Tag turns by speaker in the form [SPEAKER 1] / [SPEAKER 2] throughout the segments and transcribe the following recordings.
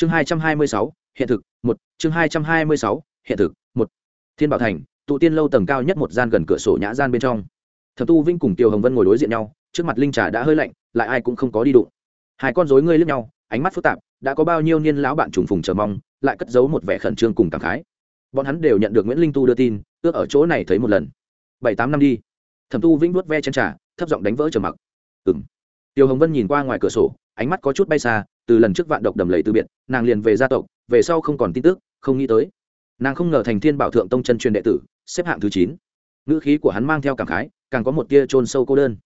[SPEAKER 1] chương hai trăm hai mươi sáu, hiện thực, một. Chương hai trăm hai mươi sáu, hiện thực, một. Thiên bảo thành, tụ tiên lâu tầng cao nhất một gian gần cửa sổ nhã gian bên trong. Thập tu vinh cùng tiêu hồng vân ngồi đối diện nhau, trước mặt linh trà đã hơi lạnh, lại ai cũng không có đi đụng. Hai con rối ngươi lướt nhau, ánh mắt phức tạp, đã có bao nhiêu niên lão bạn trùng phùng chờ mong, lại cất giấu một vẻ khẩn trương cùng cảm khái. Bọn hắn đều nhận được nguyễn linh tu đưa tin, ước ở chỗ này thấy một lần. Bảy tám năm đi. Thẩm tu vĩnh vuốt ve chân trà, thấp giọng đánh vỡ trầm mặc. Ừng tiêu hồng vân nhìn qua ngoài cửa sổ, ánh mắt có chút bay xa từ lần trước vạn độc đầm lầy từ biệt, nàng liền về gia tộc, về sau không còn tin tức, không nghĩ tới. Nàng không ngờ thành thiên bảo thượng tông chân truyền đệ tử, xếp hạng thứ chín. Ngữ khí của hắn mang theo cảm khái, càng có một tia trôn sâu cô đơn.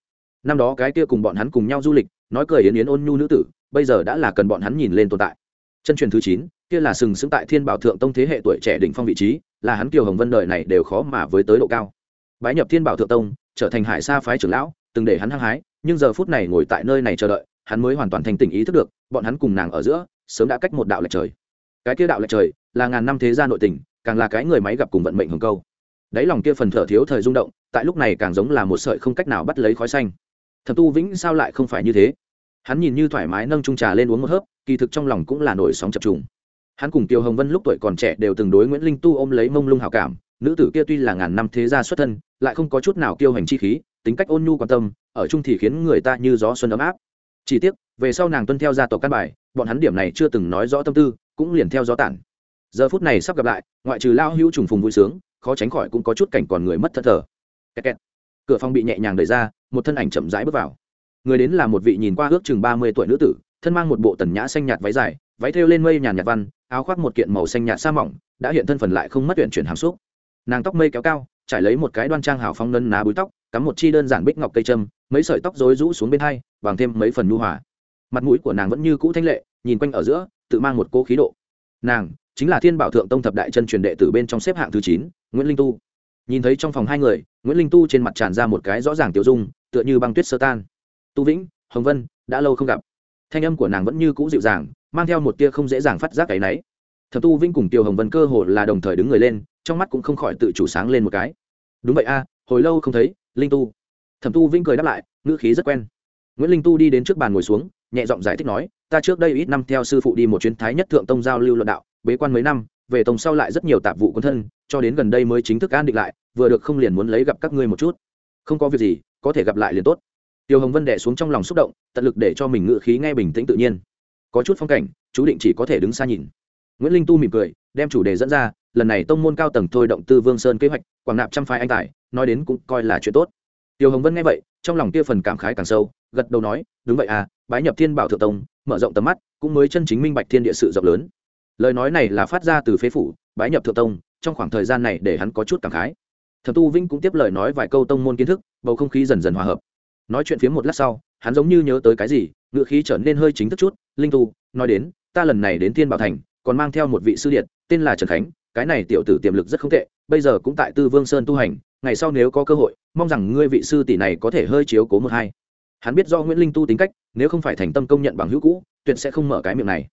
[SPEAKER 1] Năm đó cái tia cùng bọn hắn cùng nhau du lịch, nói cười yến yến ôn nhu nữ tử, bây giờ đã là cần bọn hắn nhìn lên tồn tại. Chân truyền thứ chín, kia là sừng sững tại thiên bảo thượng tông thế hệ tuổi trẻ đỉnh phong vị trí, là hắn kiều hồng vân đời này đều khó mà với tới độ cao. Bái nhập thiên bảo thượng tông, trở thành hải sa phái trưởng lão, từng để hắn hăng hái, nhưng giờ phút này ngồi tại nơi này chờ đợi hắn mới hoàn toàn thành tỉnh ý thức được, bọn hắn cùng nàng ở giữa, sớm đã cách một đạo lệch trời. Cái kia đạo lệch trời, là ngàn năm thế gia nội tình, càng là cái người máy gặp cùng vận mệnh hồng câu. Đáy lòng kia phần thở thiếu thời rung động, tại lúc này càng giống là một sợi không cách nào bắt lấy khói xanh. Thập tu vĩnh sao lại không phải như thế? Hắn nhìn như thoải mái nâng trung trà lên uống một hớp, kỳ thực trong lòng cũng là nổi sóng chập trùng. Hắn cùng tiêu hồng vân lúc tuổi còn trẻ đều từng đối nguyễn linh tu ôm lấy mông lung hào cảm, nữ tử kia tuy là ngàn năm thế gia xuất thân, lại không có chút nào kiêu hành chi khí, tính cách ôn nhu quan tâm, ở chung thì khiến người ta như gió xuân ấm áp chỉ tiếc, về sau nàng tuân theo gia tộc căn bài, bọn hắn điểm này chưa từng nói rõ tâm tư, cũng liền theo gió tản. Giờ phút này sắp gặp lại, ngoại trừ lao hữu trùng phùng vui sướng, khó tránh khỏi cũng có chút cảnh còn người mất thất thờ. Kẹt kẹt. cửa phòng bị nhẹ nhàng đẩy ra, một thân ảnh chậm rãi bước vào. Người đến là một vị nhìn qua ước chừng ba mươi tuổi nữ tử, thân mang một bộ tần nhã xanh nhạt váy dài, váy thêu lên mây nhàn nhạt văn, áo khoác một kiện màu xanh nhạt sa mỏng, đã hiện thân phần lại không mất tuyển chuyển hàm xúc. Nàng tóc mây kéo cao, trải lấy một cái đoan trang hào phong nân ná búi tóc, cắm một chi đơn giản bích ngọc cây trâm mấy sợi tóc rối rũ xuống bên hai, bằng thêm mấy phần nhu hòa. Mặt mũi của nàng vẫn như cũ thanh lệ, nhìn quanh ở giữa, tự mang một cô khí độ. Nàng chính là thiên bảo thượng tông thập đại chân truyền đệ tử bên trong xếp hạng thứ chín, nguyễn linh tu. Nhìn thấy trong phòng hai người, nguyễn linh tu trên mặt tràn ra một cái rõ ràng tiêu dung, tựa như băng tuyết sơ tan. Tu vĩnh, hồng vân, đã lâu không gặp. Thanh âm của nàng vẫn như cũ dịu dàng, mang theo một tia không dễ dàng phát giác cái náy thập tu vĩnh cùng tiêu hồng vân cơ hồ là đồng thời đứng người lên, trong mắt cũng không khỏi tự chủ sáng lên một cái. Đúng vậy a, hồi lâu không thấy, linh tu thẩm tu vĩnh cười đáp lại, ngữ khí rất quen. Nguyễn linh tu đi đến trước bàn ngồi xuống, nhẹ giọng giải thích nói, ta trước đây ít năm theo sư phụ đi một chuyến thái nhất thượng tông giao lưu luận đạo, bế quan mấy năm, về tông sau lại rất nhiều tạp vụ quân thân, cho đến gần đây mới chính thức an định lại, vừa được không liền muốn lấy gặp các ngươi một chút. Không có việc gì, có thể gặp lại liền tốt. Tiêu hồng vân đẻ xuống trong lòng xúc động, tận lực để cho mình ngự khí nghe bình tĩnh tự nhiên. Có chút phong cảnh, chú định chỉ có thể đứng xa nhìn. Nguyễn linh tu mỉm cười, đem chủ đề dẫn ra, lần này tông môn cao tầng thôi động tư vương sơn kế hoạch, quảng nạp trăm phái anh tài, nói đến cũng coi là chuyện tốt tiêu hồng vân nghe vậy, trong lòng kia phần cảm khái càng sâu, gật đầu nói, đúng vậy à bái nhập thiên bảo thượng tông, mở rộng tầm mắt, cũng mới chân chính minh bạch thiên địa sự rộng lớn. Lời nói này là phát ra từ phế phủ, bái nhập thượng tông, trong khoảng thời gian này để hắn có chút cảm khái. Thẩm tu vinh cũng tiếp lời nói vài câu tông môn kiến thức, bầu không khí dần dần hòa hợp. Nói chuyện phía một lát sau, hắn giống như nhớ tới cái gì, ngựa khí trở nên hơi chính thức chút, linh tu, nói đến, ta lần này đến thiên bảo thành, còn mang theo một vị sư điện tên là trần khánh, cái này tiểu tử tiềm lực rất không tệ, bây giờ cũng tại tư vương sơn tu hành ngày sau nếu có cơ hội, mong rằng ngươi vị sư tỷ này có thể hơi chiếu cố một hai. Hắn biết do nguyễn linh tu tính cách, nếu không phải thành tâm công nhận bằng hữu cũ, tuyệt sẽ không mở cái miệng này.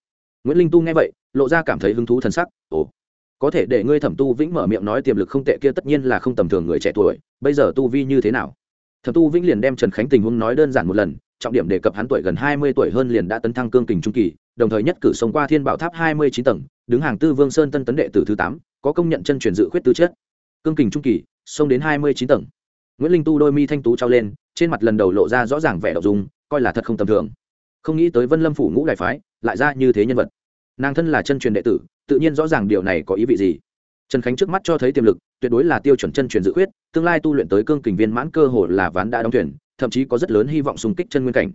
[SPEAKER 1] Nguyễn linh tu nghe vậy, lộ ra cảm thấy hứng thú t sắc, ồ, có thể để ngươi thẩm tu vĩnh mở miệng nói tiềm lực không tệ kia tất nhiên là không tầm thường người trẻ tuổi, bây giờ tu vi như thế nào? Thẩm tu vĩnh liền đem trần khánh tình huống nói đơn giản một lần, trọng điểm đề cập hắn tuổi gần hai mươi tuổi hơn liền đã tấn thăng cương kình trung kỳ, đồng thời nhất cử sống qua thiên bảo tháp hai mươi chín tầng, đứng hàng tư vương sơn tân tấn đệ tử thứ tám, có công nhận chân truyền dự khuyết tư chất. Cương kình trung kỳ xông đến hai mươi chín tầng. Nguyễn linh tu đôi mi thanh tú trao lên, trên mặt lần đầu lộ ra rõ ràng vẻ đậu dung, coi là thật không tầm thường. Không nghĩ tới vân lâm phủ ngũ đại phái, lại ra như thế nhân vật. Nàng thân là chân truyền đệ tử, tự nhiên rõ ràng điều này có ý vị gì. Trần khánh trước mắt cho thấy tiềm lực, tuyệt đối là tiêu chuẩn chân truyền dự khuyết, tương lai tu luyện tới cương kình viên mãn cơ hồ là ván đã đóng thuyền, thậm chí có rất lớn hy vọng xung kích chân nguyên cảnh.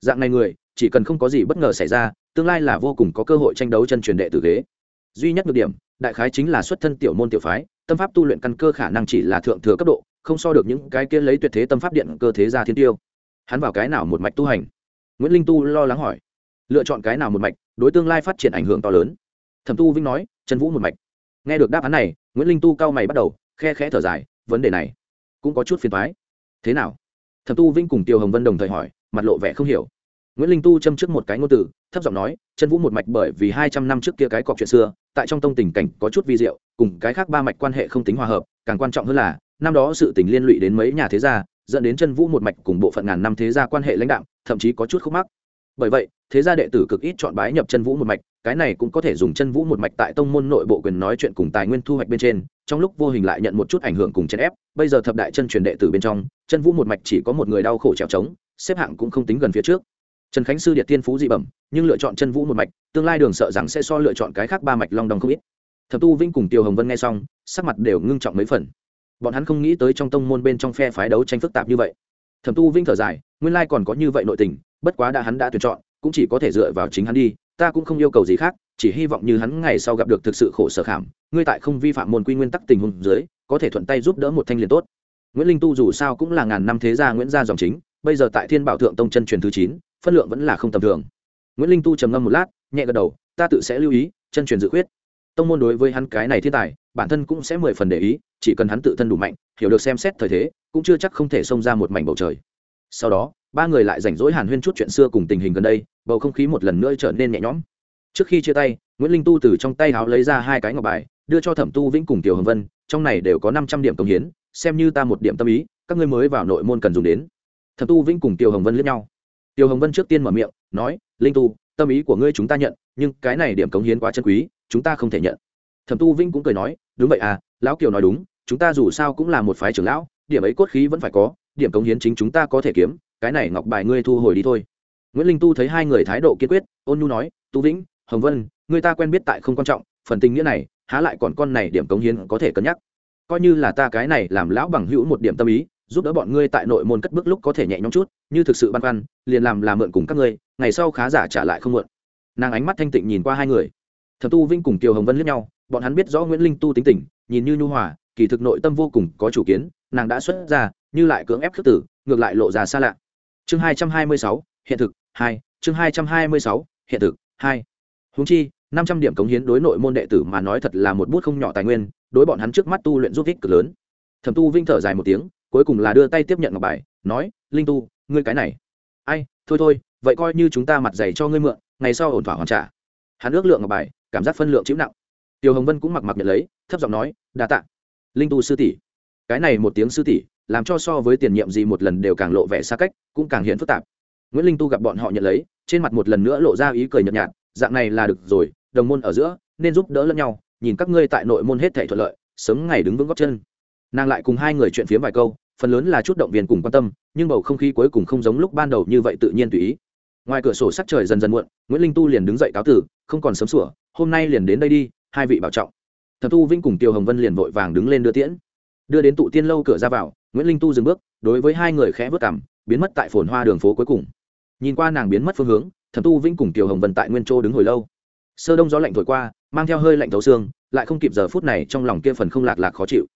[SPEAKER 1] Dạng này người, chỉ cần không có gì bất ngờ xảy ra, tương lai là vô cùng có cơ hội tranh đấu chân truyền đệ tử ghế. Duy nhất nhược điểm, đại khái chính là xuất thân tiểu môn tiểu phái tâm pháp tu luyện căn cơ khả năng chỉ là thượng thừa cấp độ, không so được những cái kia lấy tuyệt thế tâm pháp điện cơ thế gia thiên tiêu. Hắn vào cái nào một mạch tu hành? Nguyễn linh tu lo lắng hỏi. Lựa chọn cái nào một mạch, đối tương lai phát triển ảnh hưởng to lớn. Thẩm tu vinh nói, trần vũ một mạch. Nghe được đáp án này, nguyễn linh tu cao mày bắt đầu, khe khẽ thở dài, vấn đề này cũng có chút phiền thoái thế nào? Thẩm tu vinh cùng tiêu hồng vân đồng thời hỏi, mặt lộ vẻ không hiểu. Nguyễn linh tu châm trước một cái ngôn từ, thấp giọng nói chân vũ một mạch bởi vì hai trăm năm trước kia cái cọc chuyện xưa tại trong tông tình cảnh có chút vi diệu, cùng cái khác ba mạch quan hệ không tính hòa hợp, càng quan trọng hơn là, năm đó sự tình liên lụy đến mấy nhà thế gia, dẫn đến chân vũ một mạch cùng bộ phận ngàn năm thế gia quan hệ lãnh đạo thậm chí có chút khúc mắc. Bởi vậy, thế gia đệ tử cực ít chọn bái nhập chân vũ một mạch, cái này cũng có thể dùng chân vũ một mạch tại tông môn nội bộ quyền nói chuyện cùng tài nguyên thu hoạch bên trên, trong lúc vô hình lại nhận một chút ảnh hưởng cùng chèn ép, bây giờ thập đại chân truyền đệ tử bên trong, chân vũ một mạch chỉ có một người đau khổ trèo trống, xếp hạng cũng không tính gần phía trước trần khánh sư điện tiên phú dị bẩm, nhưng lựa chọn chân vũ một mạch, tương lai đường sợ rằng sẽ so lựa chọn cái khác ba mạch long đồng không ít. Thập tu vinh cùng tiêu hồng vân nghe xong, sắc mặt đều ngưng trọng mấy phần. Bọn hắn không nghĩ tới trong tông môn bên trong phe phái đấu tranh phức tạp như vậy. Thẩm tu vinh thở dài, nguyên lai còn có như vậy nội tình, bất quá đã hắn đã tuyển chọn, cũng chỉ có thể dựa vào chính hắn đi, ta cũng không yêu cầu gì khác, chỉ hy vọng như hắn ngày sau gặp được thực sự khổ sở khảm, ngươi tại không vi phạm môn quy nguyên tắc tình huống dưới, có thể thuận tay giúp đỡ một thanh liền tốt. Nguyễn linh tu dù sao cũng là ngàn năm thế gia nguyễn gia dòng chính, bây giờ tại thiên bảo thượng tông chân truyền thứ chín phân lượng vẫn là không tầm thường. Nguyễn linh tu trầm ngâm một lát, nhẹ gật đầu, ta tự sẽ lưu ý, chân truyền dự khuyết. Tông môn đối với hắn cái này thiên tài, bản thân cũng sẽ mười phần để ý, chỉ cần hắn tự thân đủ mạnh, hiểu được xem xét thời thế, cũng chưa chắc không thể xông ra một mảnh bầu trời. Sau đó, ba người lại rảnh rỗi hàn huyên chút chuyện xưa cùng tình hình gần đây, bầu không khí một lần nữa trở nên nhẹ nhõm. Trước khi chia tay, nguyễn linh tu từ trong tay háo lấy ra hai cái ngọc bài, đưa cho thẩm tu vĩnh cùng tiểu hồng vân, trong này đều có năm trăm điểm công hiến, xem như ta một điểm tâm ý, các ngươi mới vào nội môn cần dùng đến. Thẩm tu vĩnh cùng tiểu hồng vân liếc nhau. Tiêu hồng vân trước tiên mở miệng, nói, linh tu, tâm ý của ngươi chúng ta nhận, nhưng cái này điểm cống hiến quá chân quý, chúng ta không thể nhận. Thẩm tu vinh cũng cười nói, đúng vậy à lão kiều nói đúng, chúng ta dù sao cũng là một phái trưởng lão, điểm ấy cốt khí vẫn phải có, điểm cống hiến chính chúng ta có thể kiếm, cái này ngọc bài ngươi thu hồi đi thôi. Nguyễn linh tu thấy hai người thái độ kiên quyết, ôn nhu nói, tu vĩnh, hồng vân, người ta quen biết tại không quan trọng, phần tình nghĩa này, há lại còn con này điểm cống hiến có thể cân nhắc. Coi như là ta cái này làm lão bằng hữu một điểm tâm ý giúp đỡ bọn ngươi tại nội môn cất bước lúc có thể nhẹ nhõm chút, như thực sự băn khoăn, liền làm làm mượn cùng các ngươi, ngày sau khá giả trả lại không mượn. Nàng ánh mắt thanh tịnh nhìn qua hai người. Thẩm tu vinh cùng kiều hồng vân liếc nhau, bọn hắn biết rõ nguyễn linh tu tính tình, nhìn như nhu hòa, kỳ thực nội tâm vô cùng có chủ kiến, nàng đã xuất ra như lại cưỡng ép khước tử, ngược lại lộ ra xa lạ. Chương hai trăm hai mươi sáu, hiện thực, hai, chương hai trăm hai mươi sáu, hiện thực, hai. Húng chi, năm trăm điểm cống hiến đối nội môn đệ tử mà nói thật là một bút không nhỏ tài nguyên, đối bọn hắn trước mắt tu luyện giúp ích cực lớn. Thẩm tu vinh thở dài một tiếng cuối cùng là đưa tay tiếp nhận ngọc bài, nói, linh tu, ngươi cái này. Ai, thôi thôi, vậy coi như chúng ta mặt dày cho ngươi mượn, ngày sau ổn thỏa hoàn trả. Hắn ước lượng ngọc bài, cảm giác phân lượng chịu nặng. Tiêu hồng vân cũng mặc mặc nhận lấy, thấp giọng nói, đa tạ. Linh tu sư tỷ. Cái này một tiếng sư tỷ, làm cho so với tiền nhiệm gì một lần đều càng lộ vẻ xa cách, cũng càng hiện phức tạp. Nguyễn linh tu gặp bọn họ nhận lấy, trên mặt một lần nữa lộ ra ý cười nhợt nhạt, dạng này là được rồi, đồng môn ở giữa, nên giúp đỡ lẫn nhau, nhìn các ngươi tại nội môn hết thể thuận lợi, sớm ngày đứng vững góc chân. Nàng lại cùng hai người chuyện phiếm vài câu phần lớn là chút động viên cùng quan tâm, nhưng bầu không khí cuối cùng không giống lúc ban đầu như vậy tự nhiên tùy ý. Ngoài cửa sổ sắc trời dần dần muộn, nguyễn linh tu liền đứng dậy cáo tử, không còn sớm sủa, hôm nay liền đến đây đi, hai vị bảo trọng. Thập tu vinh cùng tiêu hồng vân liền vội vàng đứng lên đưa tiễn. Đưa đến tụ tiên lâu cửa ra vào, nguyễn linh tu dừng bước, đối với hai người khẽ vớt cảm, biến mất tại phồn hoa đường phố cuối cùng. Nhìn qua nàng biến mất phương hướng, thẩm tu vĩnh cùng kiều hồng vân tại nguyên châu đứng hồi lâu. Sơ đông gió lạnh thổi qua, mang theo hơi lạnh thấu xương, lại không kịp giờ phút này trong lòng kia phần không lạc lạc khó chịu.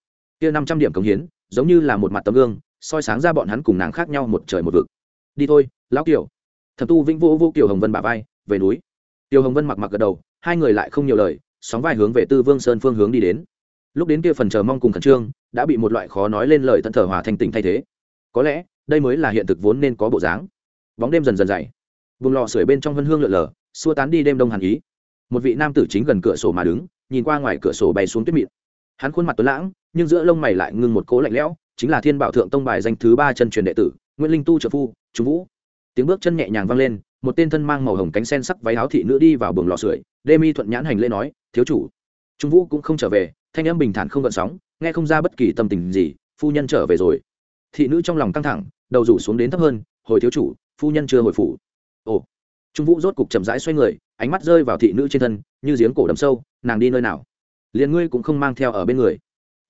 [SPEAKER 1] Kia năm trăm điểm cống hiến giống như là một mặt tấm gương, soi sáng ra bọn hắn cùng nàng khác nhau một trời một vực. Đi thôi, lão kiều. Thẩm tu vĩnh vô vô kiều hồng vân bà vai, về núi. Kiều hồng vân mặc mặc gật đầu, hai người lại không nhiều lời, sóng vai hướng về tư vương sơn phương hướng đi đến. Lúc đến kia phần chờ mong cùng khẩn trương, đã bị một loại khó nói lên lời tận thở hòa thanh tình thay thế. Có lẽ, đây mới là hiện thực vốn nên có bộ dáng. Bóng đêm dần dần dày. Vùng lò sưởi bên trong vân hương lượn lờ, xua tán đi đêm đông hàn ý. Một vị nam tử chính gần cửa sổ mà đứng, nhìn qua ngoài cửa sổ bay xuống tuyết mịn hắn khuôn mặt tuấn lãng, nhưng giữa lông mày lại ngưng một cố lạnh lẽo, chính là thiên bảo thượng tông bài danh thứ ba chân truyền đệ tử, nguyễn linh tu trợ phu, trung vũ. Tiếng bước chân nhẹ nhàng vang lên, một tên thân mang màu hồng cánh sen sắc váy áo thị nữ đi vào buồng lò sưởi, đê mi thuận nhãn hành lễ nói, thiếu chủ. Trung vũ cũng không trở về, thanh âm bình thản không gợn sóng, nghe không ra bất kỳ tâm tình gì, phu nhân trở về rồi. Thị nữ trong lòng căng thẳng, đầu rủ xuống đến thấp hơn, hồi thiếu chủ, phu nhân chưa hồi phủ. Ồ. Trung vũ rốt cục chậm rãi xoay người, ánh mắt rơi vào thị nữ trên thân, như giếng cổ đầm sâu, nàng đi nơi nào? Liền ngươi cũng không mang theo ở bên người.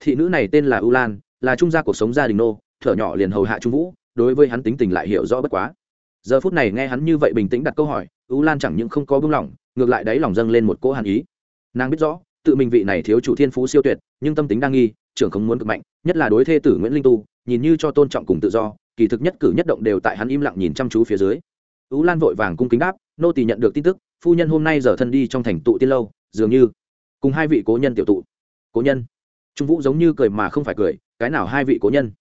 [SPEAKER 1] Thị nữ này tên là u lan là trung gia cuộc sống gia đình nô, thở nhỏ liền hầu hạ trung vũ, đối với hắn tính tình lại hiểu rõ bất quá. Giờ phút này nghe hắn như vậy bình tĩnh đặt câu hỏi u lan chẳng những không có bưng lỏng, ngược lại đáy lòng dâng lên một cỗ hàn ý. Nàng biết rõ, tự mình vị này thiếu chủ thiên phú siêu tuyệt, nhưng tâm tính đang nghi, trưởng không muốn cực mạnh, nhất là đối thê tử nguyễn linh tu, nhìn như cho tôn trọng cùng tự do, kỳ thực nhất cử nhất động đều tại hắn im lặng nhìn chăm chú phía dưới. Ú lan vội vàng cung kính đáp, nô tỳ nhận được tin tức, phu nhân hôm nay giờ thân đi trong thành tụ tiên lâu, dường như cùng hai vị cố nhân tiểu tụ. Cố nhân? Trung vũ giống như cười mà không phải cười, cái nào hai vị cố nhân?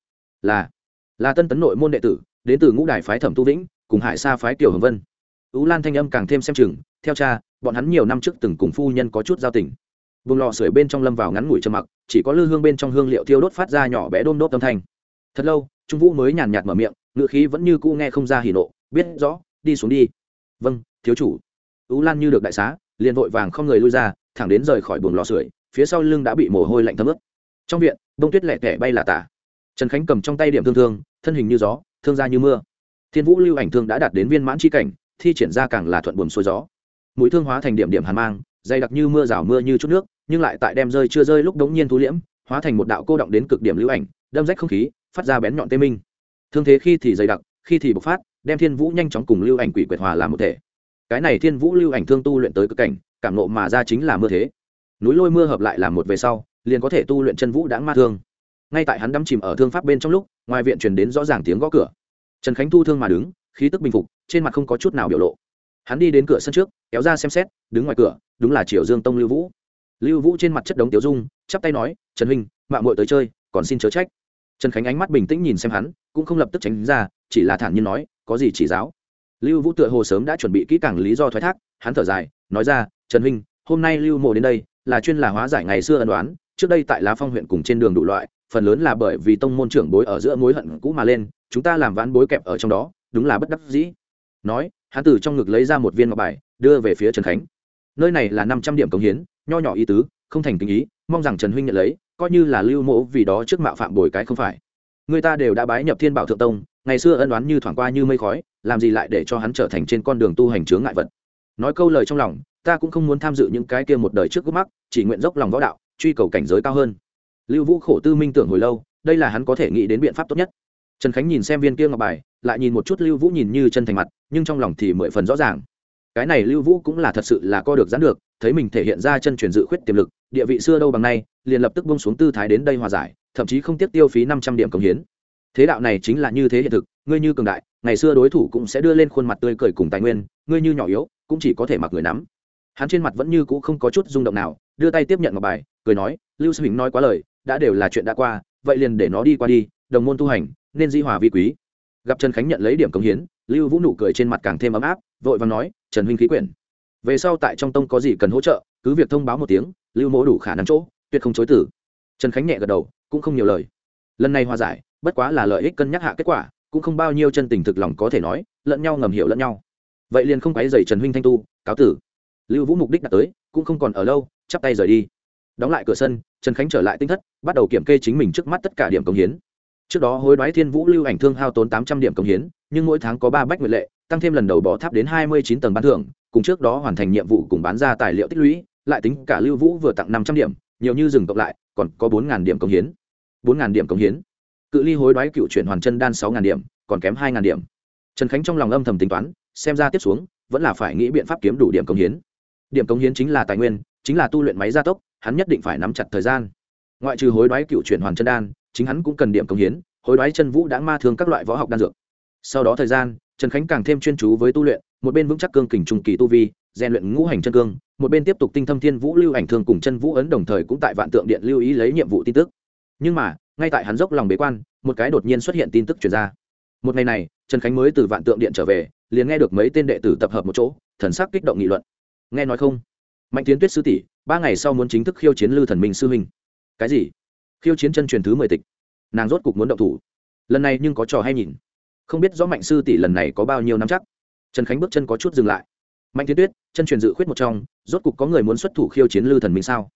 [SPEAKER 1] Là là tân tấn nội môn đệ tử, đến từ ngũ đài phái thẩm tu vĩnh, cùng hải sa phái tiểu hồng vân. Tú lan thanh âm càng thêm xem chừng, theo cha, bọn hắn nhiều năm trước từng cùng phu nhân có chút giao tình. Vùng lò sưởi bên trong lâm vào ngắn ngủi trầm mặc, chỉ có lư hương bên trong hương liệu thiêu đốt phát ra nhỏ bé đôm đốt âm thanh. Thật lâu, trung vũ mới nhàn nhạt mở miệng ngựa khí vẫn như cũ nghe không ra hỉ nộ, biết rõ, đi xuống đi. Vâng thiếu chủ. Tú lan như được đại xá, liền vội vàng không người lui ra thẳng đến rời khỏi buồng lò sưởi, phía sau lưng đã bị mồ hôi lạnh thấm ướt. Trong viện, bông tuyết lẹ tẻ bay là tả. Trần khánh cầm trong tay điểm thương thương, thân hình như gió, thương ra như mưa. Thiên vũ lưu ảnh thương đã đạt đến viên mãn c cảnh, thi triển ra càng là thuận buồm xuôi gió. Mũi thương hóa thành điểm điểm hàn mang, dày đặc như mưa rào mưa như chút nước, nhưng lại tại đem rơi chưa rơi lúc đống nhiên thú liễm, hóa thành một đạo cô động đến cực điểm lưu ảnh, đâm rách không khí, phát ra bén nhọn tê minh. Thương thế khi thì dày đặc, khi thì bộc phát, đem thiên vũ nhanh chóng cùng lưu ảnh quỷ quyệt hòa làm một thể. Cái này thiên vũ lưu ảnh thương tu luyện tới cực cảnh cảm nộ mà ra chính là mưa thế. Núi lôi mưa hợp lại làm một về sau, liền có thể tu luyện chân vũ đáng ma thương. Ngay tại hắn đắm chìm ở thương pháp bên trong lúc, ngoài viện truyền đến rõ ràng tiếng gõ cửa. Trần khánh thu thương mà đứng, khí tức bình phục, trên mặt không có chút nào biểu lộ. Hắn đi đến cửa sân trước, kéo ra xem xét, đứng ngoài cửa, đúng là triều dương tông lưu vũ. Lưu vũ trên mặt chất đống tiểu dung, chắp tay nói, trần huynh mạng muội tới chơi, còn xin chớ trách. Trần khánh ánh mắt bình tĩnh nhìn xem hắn, cũng không lập tức tránh ra, chỉ là thản nhiên nói, có gì chỉ giáo? Lưu vũ tựa hồ sớm đã chuẩn bị kỹ càng lý do thoái thác, hắn thở dài, nói ra trần huynh, hôm nay lưu mộ đến đây, là chuyên là hóa giải ngày xưa ân đoán trước đây tại lá phong huyện cùng trên đường đủ loại, phần lớn là bởi vì tông môn trưởng bối ở giữa mối hận cũ mà lên, chúng ta làm ván bối kẹp ở trong đó, đúng là bất đắc dĩ. Nói, hắn từ trong ngực lấy ra một viên ngọc bài, đưa về phía trần khánh. Nơi này là năm trăm điểm cống hiến, nho nhỏ ý tứ, không thành kinh ý, mong rằng trần huynh nhận lấy, coi như là lưu mộ vì đó trước mạo phạm bồi cái không phải. Người ta đều đã bái nhập thiên bảo thượng tông, ngày xưa ân đoán như thoảng qua như mây khói, làm gì lại để cho hắn trở thành trên con đường tu hành chướng ngại vật nói câu lời trong lòng, ta cũng không muốn tham dự những cái kia một đời trước gốc mắc, chỉ nguyện dốc lòng võ đạo, truy cầu cảnh giới cao hơn. Lưu vũ khổ tư minh tưởng hồi lâu, đây là hắn có thể nghĩ đến biện pháp tốt nhất. Trần khánh nhìn xem viên kia ngọc bài, lại nhìn một chút lưu vũ nhìn như chân thành mặt, nhưng trong lòng thì mười phần rõ ràng. Cái này lưu vũ cũng là thật sự là co được gián được, thấy mình thể hiện ra chân truyền dự khuyết tiềm lực, địa vị xưa đâu bằng nay, liền lập tức bông xuống tư thái đến đây hòa giải, thậm chí không tiếc tiêu phí năm trăm điểm công hiến thế đạo này chính là như thế hiện thực, ngươi như cường đại, ngày xưa đối thủ cũng sẽ đưa lên khuôn mặt tươi cười cùng tài nguyên, ngươi như nhỏ yếu, cũng chỉ có thể mặc người nắm. Hắn trên mặt vẫn như cũ không có chút rung động nào, đưa tay tiếp nhận ngọc bài, cười nói, lưu sư nói quá lời, đã đều là chuyện đã qua, vậy liền để nó đi qua đi, đồng môn tu hành, nên di hòa vi quý. Gặp trần khánh nhận lấy điểm cống hiến, lưu vũ nụ cười trên mặt càng thêm ấm áp, vội vàng nói, trần huynh khí quyển. Về sau tại trong tông có gì cần hỗ trợ, cứ việc thông báo một tiếng, lưu mỗ đủ khả năng chỗ, tuyệt không chối tử trần khánh nhẹ gật đầu, cũng không nhiều lời. Lần này hòa giải bất quá là lợi ích cân nhắc hạ kết quả, cũng không bao nhiêu chân tình thực lòng có thể nói, lẫn nhau ngầm hiểu lẫn nhau. Vậy liền không quấy dày trần huynh thanh tu, cáo tử. Lưu vũ mục đích đã tới, cũng không còn ở lâu, chắp tay rời đi. Đóng lại cửa sân, trần khánh trở lại tinh thất, bắt đầu kiểm kê chính mình trước mắt tất cả điểm công hiến. Trước đó hối đoái thiên vũ lưu ảnh thương hao tốn tám trăm điểm công hiến, nhưng mỗi tháng có ba bách nguyện lệ, tăng thêm lần đầu bỏ tháp đến hai mươi chín tầng bán thưởng, cùng trước đó hoàn thành nhiệm vụ cùng bán ra tài liệu tích lũy, lại tính cả lưu vũ vừa tặng năm trăm điểm, nhiều như dừng cộng lại, còn có bốn điểm công hiến. Bốn điểm công hiến cự ly hối đoái cựu chuyển hoàn chân đan sáu điểm, còn kém hai điểm. Trần khánh trong lòng âm thầm tính toán, xem ra tiếp xuống, vẫn là phải nghĩ biện pháp kiếm đủ điểm công hiến. Điểm công hiến chính là tài nguyên, chính là tu luyện máy gia tốc, hắn nhất định phải nắm chặt thời gian. Ngoại trừ hối đoái cựu chuyển hoàn chân đan, chính hắn cũng cần điểm công hiến, hối đoái chân vũ đã ma thương các loại võ học đan dược. Sau đó thời gian, trần khánh càng thêm chuyên chú với tu luyện, một bên vững chắc cương kình trung kỳ tu vi, rèn luyện ngũ hành chân cương, một bên tiếp tục tinh thâm thiên vũ lưu ảnh thương cùng chân vũ ấn đồng thời cũng tại vạn tượng điện lưu ý lấy nhiệm vụ tin tức. Nhưng mà ngay tại hắn dốc lòng bế quan, một cái đột nhiên xuất hiện tin tức chuyển ra. Một ngày này, trần khánh mới từ vạn tượng điện trở về, liền nghe được mấy tên đệ tử tập hợp một chỗ, thần sắc kích động nghị luận. Nghe nói không? Mạnh tiến tuyết sư tỷ, ba ngày sau muốn chính thức khiêu chiến lư thần minh sư huynh. Cái gì? Khiêu chiến chân truyền thứ mười tịch. Nàng rốt cục muốn động thủ. Lần này nhưng có trò hay nhìn. Không biết rõ mạnh sư tỷ lần này có bao nhiêu năm chắc. Trần khánh bước chân có chút dừng lại. Mạnh tiến tuyết, chân truyền dự khuyết một trong, rốt cục có người muốn xuất thủ khiêu chiến lư thần minh sao?